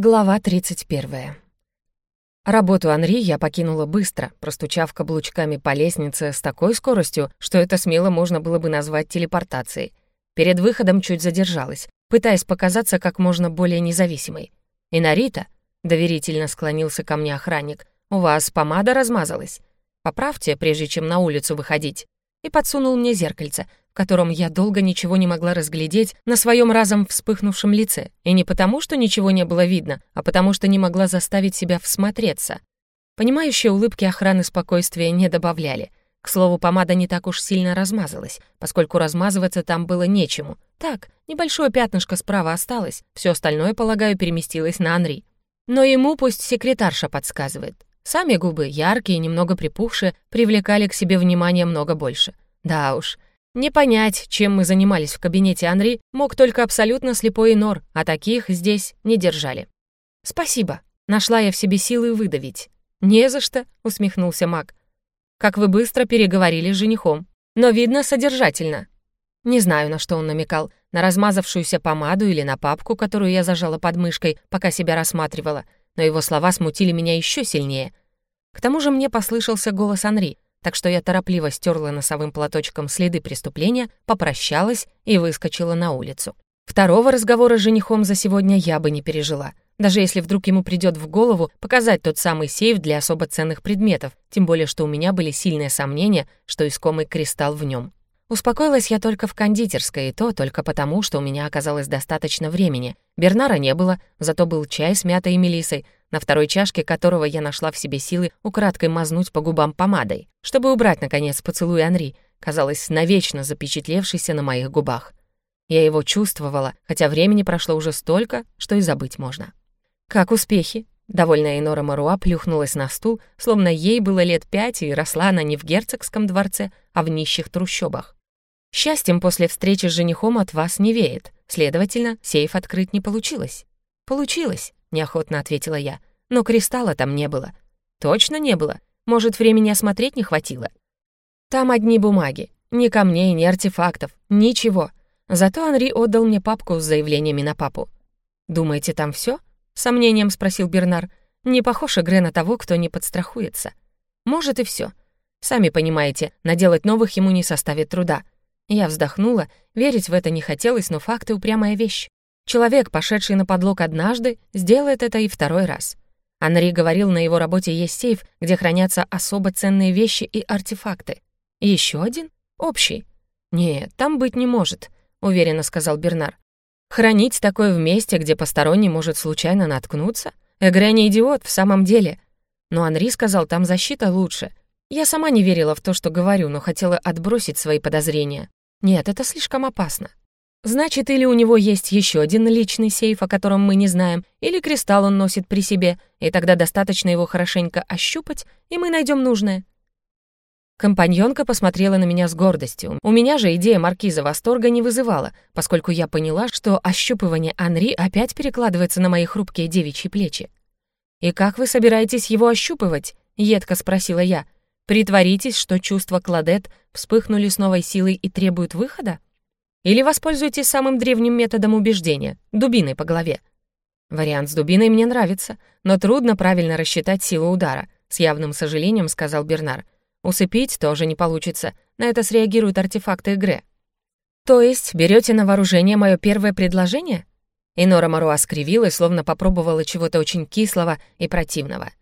Глава 31. Работу Анри я покинула быстро, простучав каблучками по лестнице с такой скоростью, что это смело можно было бы назвать телепортацией. Перед выходом чуть задержалась, пытаясь показаться как можно более независимой. «И Нарита?» — доверительно склонился ко мне охранник. «У вас помада размазалась? Поправьте, прежде чем на улицу выходить». И подсунул мне зеркальце, котором я долго ничего не могла разглядеть на своем разом вспыхнувшем лице. И не потому, что ничего не было видно, а потому, что не могла заставить себя всмотреться. Понимающие улыбки охраны спокойствия не добавляли. К слову, помада не так уж сильно размазалась, поскольку размазываться там было нечему. Так, небольшое пятнышко справа осталось, все остальное, полагаю, переместилось на Анри. Но ему пусть секретарша подсказывает. Сами губы, яркие, немного припухшие, привлекали к себе внимание много больше. Да уж, не понять, чем мы занимались в кабинете Анри, мог только абсолютно слепой Нор, а таких здесь не держали. «Спасибо», — нашла я в себе силы выдавить. «Не за что», — усмехнулся маг. «Как вы быстро переговорили с женихом. Но, видно, содержательно». Не знаю, на что он намекал, на размазавшуюся помаду или на папку, которую я зажала под мышкой, пока себя рассматривала, но его слова смутили меня еще сильнее. К тому же мне послышался голос Анри — так что я торопливо стерла носовым платочком следы преступления, попрощалась и выскочила на улицу. Второго разговора с женихом за сегодня я бы не пережила, даже если вдруг ему придет в голову показать тот самый сейф для особо ценных предметов, тем более что у меня были сильные сомнения, что искомый кристалл в нем. Успокоилась я только в кондитерской, и то только потому, что у меня оказалось достаточно времени. Бернара не было, зато был чай с мятой и мелисой, на второй чашке которого я нашла в себе силы украдкой мазнуть по губам помадой, чтобы убрать, наконец, поцелуй Анри, казалось, навечно запечатлевшийся на моих губах. Я его чувствовала, хотя времени прошло уже столько, что и забыть можно. «Как успехи?» Довольная Энора Маруа плюхнулась на стул, словно ей было лет пять, и росла она не в герцогском дворце, а в нищих трущобах. Счастьем после встречи с женихом от вас не веет. Следовательно, сейф открыть не получилось. Получилось, неохотно ответила я. Но кристалла там не было. Точно не было. Может, времени осмотреть не хватило. Там одни бумаги. Ни камней, ни артефактов. Ничего. Зато Анри отдал мне папку с заявлениями на папу. «Думаете, там все? сомнением спросил Бернар. «Не похож Игре на того, кто не подстрахуется. Может, и все. Сами понимаете, наделать новых ему не составит труда. Я вздохнула, верить в это не хотелось, но факты — упрямая вещь. Человек, пошедший на подлог однажды, сделает это и второй раз. Анри говорил, на его работе есть сейф, где хранятся особо ценные вещи и артефакты. Еще один? Общий. «Нет, там быть не может», — уверенно сказал Бернар. «Хранить такое в месте, где посторонний может случайно наткнуться? Эгре не идиот, в самом деле. Но Анри сказал, там защита лучше. Я сама не верила в то, что говорю, но хотела отбросить свои подозрения. Нет, это слишком опасно. Значит, или у него есть еще один личный сейф, о котором мы не знаем, или кристалл он носит при себе, и тогда достаточно его хорошенько ощупать, и мы найдем нужное. Компаньонка посмотрела на меня с гордостью. У меня же идея маркиза восторга не вызывала, поскольку я поняла, что ощупывание Анри опять перекладывается на мои хрупкие девичьи плечи. «И как вы собираетесь его ощупывать?» — едко спросила я. Притворитесь, что чувства Кладет вспыхнули с новой силой и требуют выхода? Или воспользуйтесь самым древним методом убеждения — дубиной по голове? Вариант с дубиной мне нравится, но трудно правильно рассчитать силу удара, с явным сожалением сказал Бернар. Усыпить тоже не получится, на это среагируют артефакты игры. То есть берете на вооружение мое первое предложение? Инора Маруа скривилась, словно попробовала чего-то очень кислого и противного.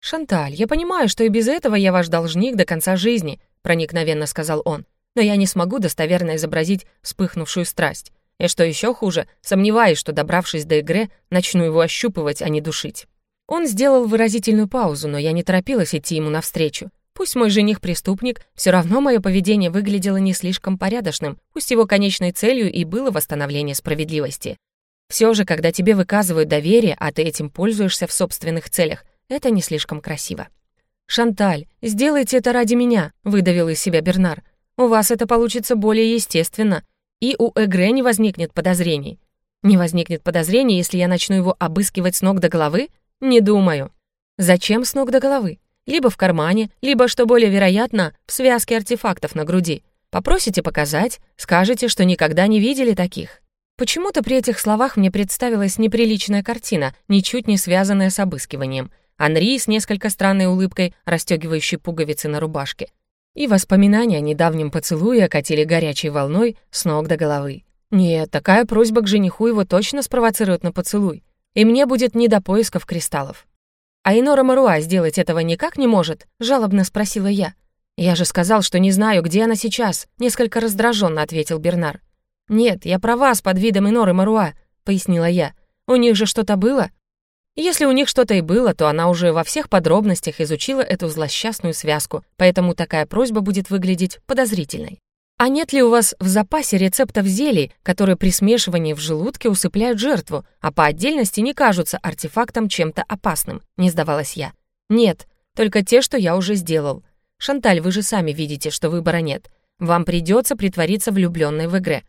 «Шанталь, я понимаю, что и без этого я ваш должник до конца жизни», проникновенно сказал он. «Но я не смогу достоверно изобразить вспыхнувшую страсть. И что еще хуже, сомневаюсь, что, добравшись до игры, начну его ощупывать, а не душить». Он сделал выразительную паузу, но я не торопилась идти ему навстречу. Пусть мой жених преступник, все равно мое поведение выглядело не слишком порядочным, пусть его конечной целью и было восстановление справедливости. Все же, когда тебе выказывают доверие, а ты этим пользуешься в собственных целях, это не слишком красиво. «Шанталь, сделайте это ради меня», — выдавил из себя Бернар. «У вас это получится более естественно, и у Эгре не возникнет подозрений». «Не возникнет подозрений, если я начну его обыскивать с ног до головы? Не думаю». «Зачем с ног до головы? Либо в кармане, либо, что более вероятно, в связке артефактов на груди. Попросите показать, скажете, что никогда не видели таких». Почему-то при этих словах мне представилась неприличная картина, ничуть не связанная с обыскиванием. Анри с несколько странной улыбкой, расстегивающей пуговицы на рубашке. И воспоминания о недавнем поцелуе окатили горячей волной с ног до головы. Нет, такая просьба к жениху его точно спровоцирует на поцелуй. И мне будет не до поисков кристаллов. «А Инора Маруа сделать этого никак не может?» — жалобно спросила я. «Я же сказал, что не знаю, где она сейчас», — несколько раздраженно ответил Бернар. «Нет, я про вас под видом Иноры Маруа», — пояснила я. «У них же что-то было?» Если у них что-то и было, то она уже во всех подробностях изучила эту злосчастную связку, поэтому такая просьба будет выглядеть подозрительной. А нет ли у вас в запасе рецептов зелий, которые при смешивании в желудке усыпляют жертву, а по отдельности не кажутся артефактом чем-то опасным? Не сдавалась я. Нет, только те, что я уже сделал. Шанталь, вы же сами видите, что выбора нет. Вам придется притвориться влюбленной в игре.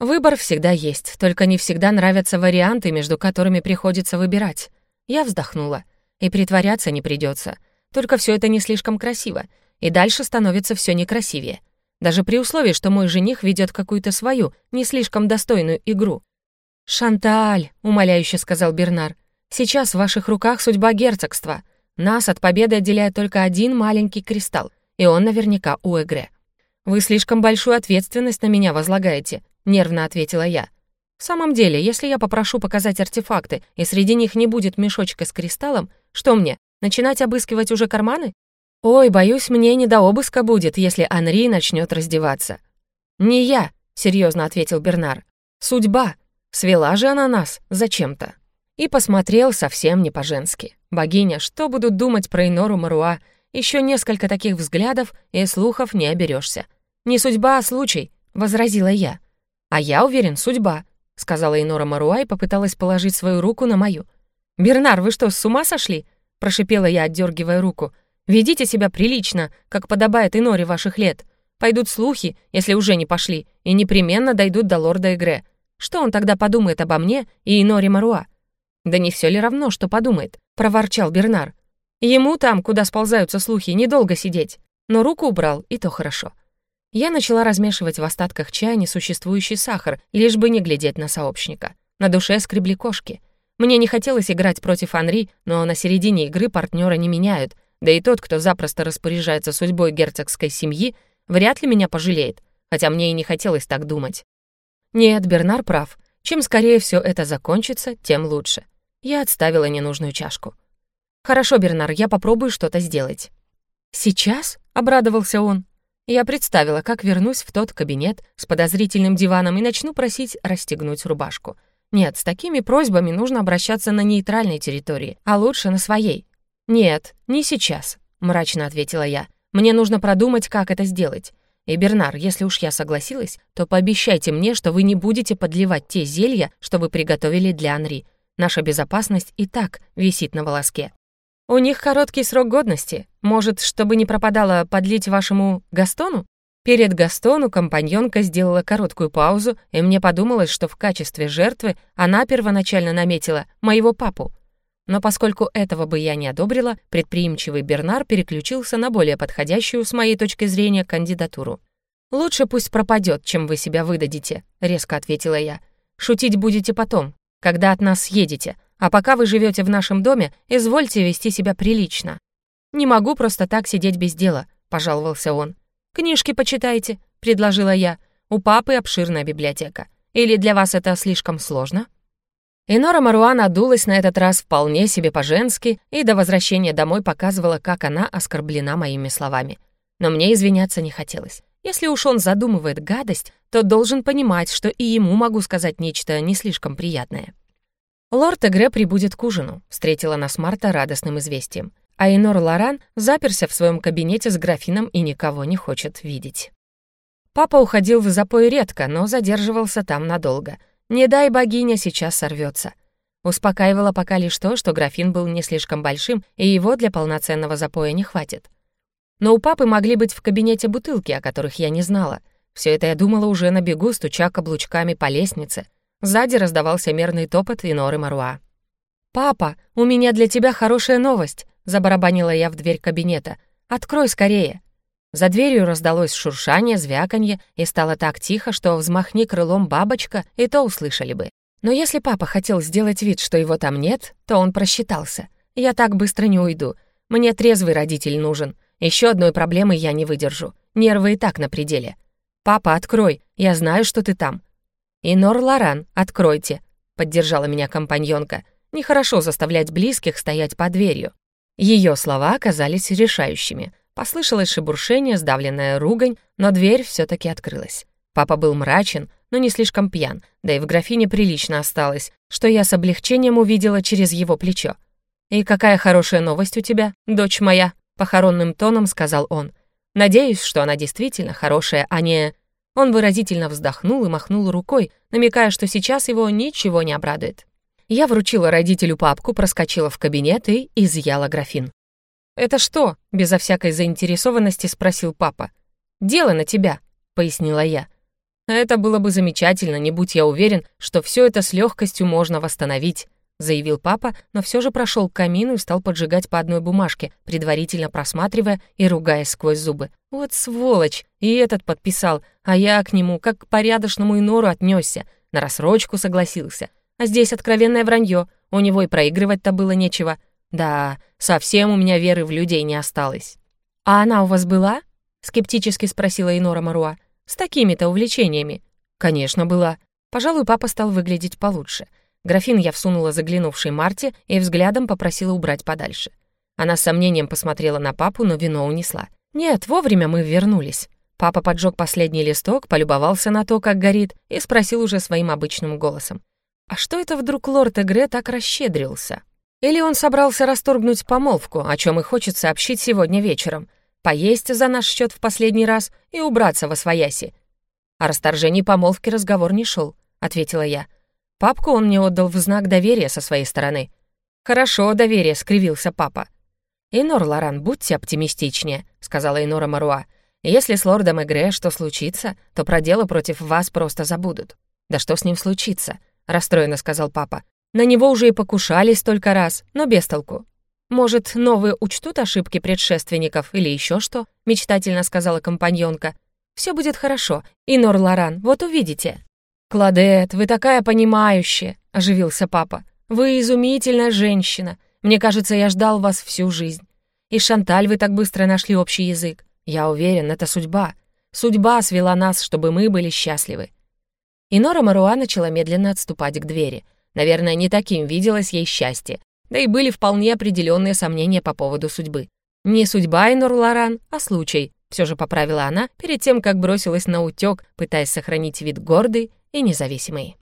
Выбор всегда есть, только не всегда нравятся варианты, между которыми приходится выбирать. Я вздохнула. И притворяться не придется. Только все это не слишком красиво, и дальше становится все некрасивее. Даже при условии, что мой жених ведет какую-то свою, не слишком достойную игру. «Шанталь», — умоляюще сказал Бернар, «сейчас в ваших руках судьба герцогства. Нас от победы отделяет только один маленький кристалл, и он наверняка у Эгре. Вы слишком большую ответственность на меня возлагаете. — нервно ответила я. «В самом деле, если я попрошу показать артефакты, и среди них не будет мешочка с кристаллом, что мне, начинать обыскивать уже карманы? Ой, боюсь, мне не до обыска будет, если Анри начнет раздеваться». «Не я», — серьезно ответил Бернар. «Судьба. Свела же она нас зачем-то». И посмотрел совсем не по-женски. «Богиня, что будут думать про Инору Маруа? Еще несколько таких взглядов, и слухов не оберешься. Не судьба, а случай», — возразила я. «А я уверен, судьба», — сказала Инора Маруа и попыталась положить свою руку на мою. «Бернар, вы что, с ума сошли?» — прошипела я, отдергивая руку. «Ведите себя прилично, как подобает Иноре ваших лет. Пойдут слухи, если уже не пошли, и непременно дойдут до лорда Игре. Что он тогда подумает обо мне и Иноре Маруа?» «Да не все ли равно, что подумает?» — проворчал Бернар. «Ему там, куда сползаются слухи, недолго сидеть. Но руку убрал, и то хорошо. Я начала размешивать в остатках чая несуществующий сахар, лишь бы не глядеть на сообщника. На душе скребли кошки. Мне не хотелось играть против Анри, но на середине игры партнера не меняют, да и тот, кто запросто распоряжается судьбой герцогской семьи, вряд ли меня пожалеет, хотя мне и не хотелось так думать. Нет, Бернар прав. Чем скорее все это закончится, тем лучше. Я отставила ненужную чашку. «Хорошо, Бернар, я попробую что-то сделать». «Сейчас?» — обрадовался он. Я представила, как вернусь в тот кабинет с подозрительным диваном и начну просить расстегнуть рубашку. Нет, с такими просьбами нужно обращаться на нейтральной территории, а лучше на своей. «Нет, не сейчас», — мрачно ответила я. «Мне нужно продумать, как это сделать. И, Бернар, если уж я согласилась, то пообещайте мне, что вы не будете подливать те зелья, что вы приготовили для Анри. Наша безопасность и так висит на волоске». У них короткий срок годности. Может, чтобы не пропадало, подлить вашему Gastoну? Перед Гастону компаньонка сделала короткую паузу, и мне подумалось, что в качестве жертвы она первоначально наметила моего папу. Но поскольку этого бы я не одобрила, предприимчивый Бернар переключился на более подходящую, с моей точки зрения, кандидатуру. «Лучше пусть пропадет, чем вы себя выдадите», — резко ответила я. «Шутить будете потом, когда от нас съедете, а пока вы живете в нашем доме, извольте вести себя прилично». «Не могу просто так сидеть без дела», — пожаловался он. «Книжки почитайте», — предложила я. «У папы обширная библиотека. Или для вас это слишком сложно?» Инора Маруан одулась на этот раз вполне себе по-женски и до возвращения домой показывала, как она оскорблена моими словами. Но мне извиняться не хотелось. Если уж он задумывает гадость, то должен понимать, что и ему могу сказать нечто не слишком приятное. Лорд Эгре прибудет к ужину, встретила нас Марта радостным известием. А Инор Лоран заперся в своем кабинете с графином и никого не хочет видеть. Папа уходил в запой редко, но задерживался там надолго. Не дай богиня, сейчас сорвется. Успокаивало пока лишь то, что графин был не слишком большим, и его для полноценного запоя не хватит. Но у папы могли быть в кабинете бутылки, о которых я не знала. Все это я думала уже на бегу, стуча каблучками по лестнице — Сзади раздавался мерный топот и норы Маруа. «Папа, у меня для тебя хорошая новость», — забарабанила я в дверь кабинета. «Открой скорее». За дверью раздалось шуршание, звяканье, и стало так тихо, что взмахни крылом бабочка, и то услышали бы. Но если папа хотел сделать вид, что его там нет, то он просчитался. Я так быстро не уйду. Мне трезвый родитель нужен. Еще одной проблемы я не выдержу. Нервы и так на пределе. «Папа, открой, я знаю, что ты там». «Инор Лоран, откройте», — поддержала меня компаньонка. Нехорошо заставлять близких стоять под дверью. Ее слова оказались решающими. Послышалось шебуршение, сдавленная ругань, но дверь все таки открылась. Папа был мрачен, но не слишком пьян, да и в графине прилично осталось, что я с облегчением увидела через его плечо. «И какая хорошая новость у тебя, дочь моя», — похоронным тоном сказал он. «Надеюсь, что она действительно хорошая, а не...» Он выразительно вздохнул и махнул рукой, намекая, что сейчас его ничего не обрадует. Я вручила родителю папку, проскочила в кабинет и изъяла графин. «Это что?» — безо всякой заинтересованности спросил папа. «Дело на тебя», — пояснила я. «Это было бы замечательно, не будь я уверен, что все это с легкостью можно восстановить», — заявил папа, но все же прошел к камину и стал поджигать по одной бумажке, предварительно просматривая и ругаясь сквозь зубы. «Вот сволочь! И этот подписал, а я к нему, как к порядочному инору, отнесся, на рассрочку согласился. А здесь откровенное вранье, у него и проигрывать-то было нечего. Да, совсем у меня веры в людей не осталось. «А она у вас была?» — скептически спросила Инора Маруа. «С такими-то увлечениями?» «Конечно, была». Пожалуй, папа стал выглядеть получше. Графин я всунула заглянувшей Марте и взглядом попросила убрать подальше. Она с сомнением посмотрела на папу, но вино унесла. «Нет, вовремя мы вернулись». Папа поджег последний листок, полюбовался на то, как горит, и спросил уже своим обычным голосом. А что это вдруг лорд Эгре так расщедрился? Или он собрался расторгнуть помолвку, о чем и хочет сообщить сегодня вечером, поесть за наш счет в последний раз и убраться во свояси? О расторжении помолвки разговор не шел, ответила я. Папку он мне отдал в знак доверия со своей стороны. «Хорошо, доверие», — скривился папа. «Инор, Лоран, будьте оптимистичнее», — сказала Инора Маруа. «Если с лордом Эгре что случится, то про дело против вас просто забудут». «Да что с ним случится? расстроенно сказал папа. На него уже и покушались столько раз, но без толку. Может, новые учтут ошибки предшественников или еще что? мечтательно сказала компаньонка. Все будет хорошо, Инор Лоран, вот увидите. Кладет, вы такая понимающая, оживился папа. Вы изумительная женщина. Мне кажется, я ждал вас всю жизнь. И Шанталь вы так быстро нашли общий язык. Я уверен, это судьба. Судьба свела нас, чтобы мы были счастливы. И Нора Маруа начала медленно отступать к двери. Наверное, не таким виделось ей счастье. Да и были вполне определенные сомнения по поводу судьбы. Не судьба Инор Лоран, а случай, все же поправила она перед тем, как бросилась на утек, пытаясь сохранить вид гордый и независимый.